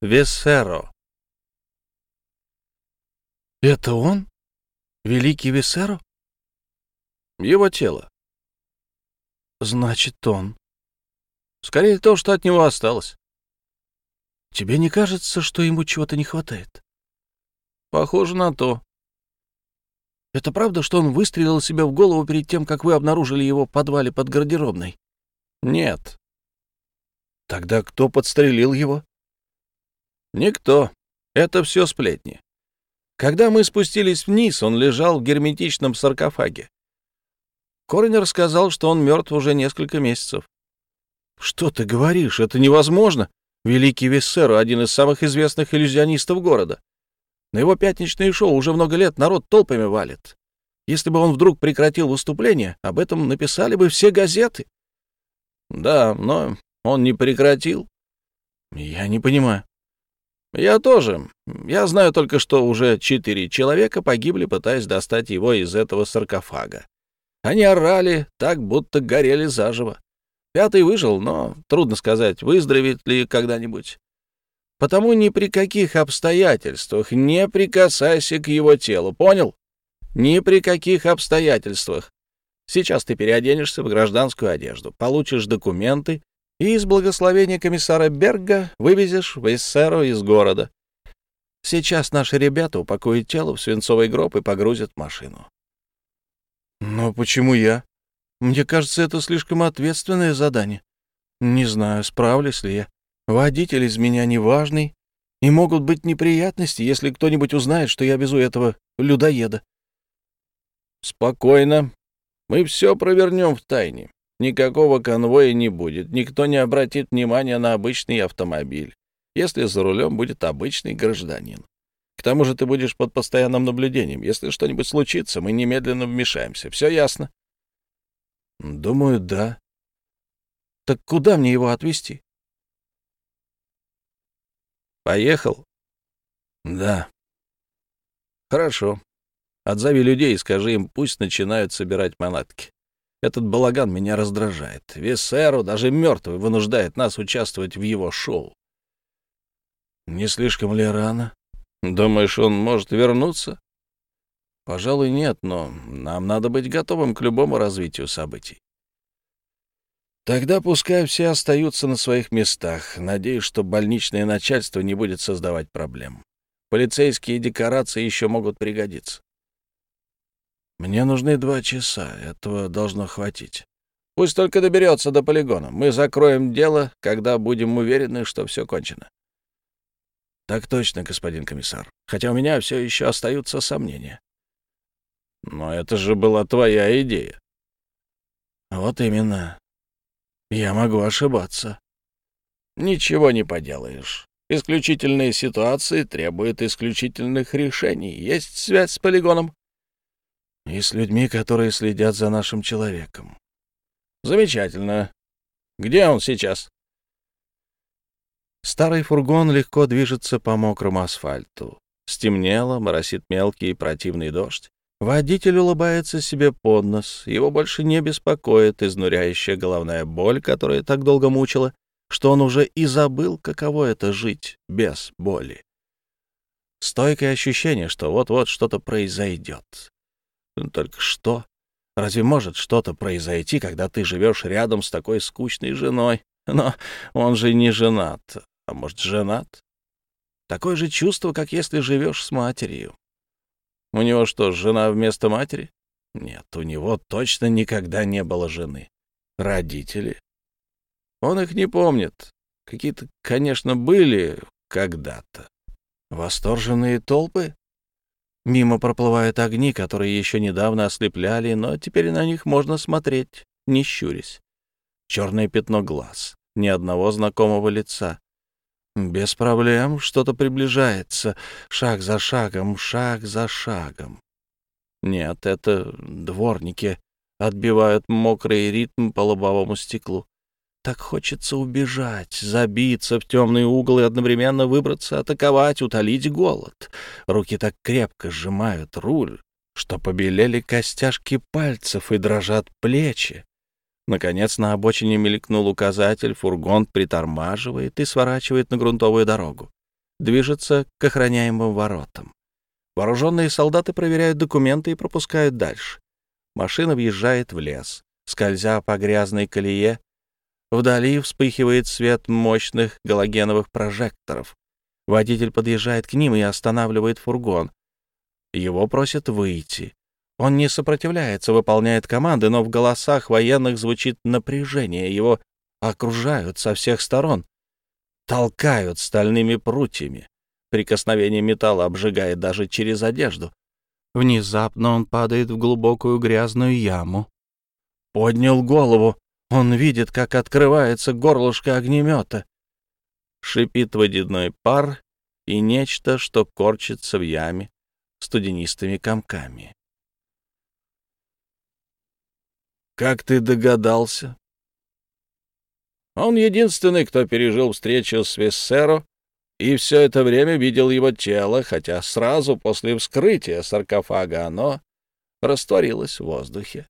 Вессеро. Это он? Великий Вессеро? Его тело. Значит, он. Скорее то, что от него осталось. Тебе не кажется, что ему чего-то не хватает? Похоже на то. Это правда, что он выстрелил себе в голову перед тем, как вы обнаружили его в подвале под гардеробной? Нет. Тогда кто подстрелил его? Никто. Это все сплетни. Когда мы спустились вниз, он лежал в герметичном саркофаге. Коронер сказал, что он мертв уже несколько месяцев. Что ты говоришь? Это невозможно. Великий Вессеро — один из самых известных иллюзионистов города. На его пятничные шоу уже много лет народ толпами валит. Если бы он вдруг прекратил выступление, об этом написали бы все газеты. Да, но он не прекратил. Я не понимаю. Я тоже. Я знаю только, что уже четыре человека погибли, пытаясь достать его из этого саркофага. Они орали так, будто горели заживо. Пятый выжил, но трудно сказать, выздоровеет ли когда-нибудь. Потому ни при каких обстоятельствах не прикасайся к его телу, понял? Ни при каких обстоятельствах. Сейчас ты переоденешься в гражданскую одежду, получишь документы и из благословения комиссара Берга вывезешь Вейсеру из города. Сейчас наши ребята упакуют тело в свинцовый гроб и погрузят машину. Но почему я? Мне кажется, это слишком ответственное задание. Не знаю, справлюсь ли я. Водитель из меня неважный, и могут быть неприятности, если кто-нибудь узнает, что я везу этого людоеда. Спокойно. Мы все провернем в тайне. Никакого конвоя не будет. Никто не обратит внимания на обычный автомобиль, если за рулем будет обычный гражданин. К тому же ты будешь под постоянным наблюдением. Если что-нибудь случится, мы немедленно вмешаемся. Все ясно? Думаю, да. Так куда мне его отвезти? Поехал? Да. Хорошо. Отзови людей и скажи им, пусть начинают собирать манатки. Этот балаган меня раздражает. Весеру, даже мертвый, вынуждает нас участвовать в его шоу. Не слишком ли рано? Думаешь, он может вернуться? Пожалуй, нет, но нам надо быть готовым к любому развитию событий. Тогда пускай все остаются на своих местах. Надеюсь, что больничное начальство не будет создавать проблем. Полицейские декорации еще могут пригодиться. Мне нужны два часа. Этого должно хватить. Пусть только доберется до полигона. Мы закроем дело, когда будем уверены, что все кончено. Так точно, господин комиссар. Хотя у меня все еще остаются сомнения. Но это же была твоя идея. Вот именно. Я могу ошибаться. Ничего не поделаешь. Исключительные ситуации требуют исключительных решений. Есть связь с полигоном? И с людьми, которые следят за нашим человеком. Замечательно. Где он сейчас? Старый фургон легко движется по мокрому асфальту. Стемнело, моросит мелкий и противный дождь. Водитель улыбается себе под нос. Его больше не беспокоит изнуряющая головная боль, которая так долго мучила, что он уже и забыл, каково это — жить без боли. Стойкое ощущение, что вот-вот что-то произойдет. Только что? Разве может что-то произойти, когда ты живешь рядом с такой скучной женой? Но он же не женат. А может, женат? Такое же чувство, как если живешь с матерью. У него что, жена вместо матери? Нет, у него точно никогда не было жены. Родители? Он их не помнит. Какие-то, конечно, были когда-то. Восторженные толпы? Мимо проплывают огни, которые еще недавно ослепляли, но теперь на них можно смотреть, не щурясь. Черное пятно глаз, ни одного знакомого лица. Без проблем, что-то приближается, шаг за шагом, шаг за шагом. Нет, это дворники отбивают мокрый ритм по лобовому стеклу. Так хочется убежать, забиться в темный угол и одновременно выбраться, атаковать, утолить голод. Руки так крепко сжимают руль, что побелели костяшки пальцев и дрожат плечи. Наконец на обочине мелькнул указатель, фургон притормаживает и сворачивает на грунтовую дорогу. движется к охраняемым воротам. Вооруженные солдаты проверяют документы и пропускают дальше. Машина въезжает в лес, скользя по грязной колее. Вдали вспыхивает свет мощных галогеновых прожекторов. Водитель подъезжает к ним и останавливает фургон. Его просят выйти. Он не сопротивляется, выполняет команды, но в голосах военных звучит напряжение. Его окружают со всех сторон, толкают стальными прутьями. Прикосновение металла обжигает даже через одежду. Внезапно он падает в глубокую грязную яму. Поднял голову. Он видит, как открывается горлышко огнемета. Шипит водяной пар и нечто, что корчится в яме студенистыми комками. «Как ты догадался?» Он единственный, кто пережил встречу с Виссеро и все это время видел его тело, хотя сразу после вскрытия саркофага оно растворилось в воздухе.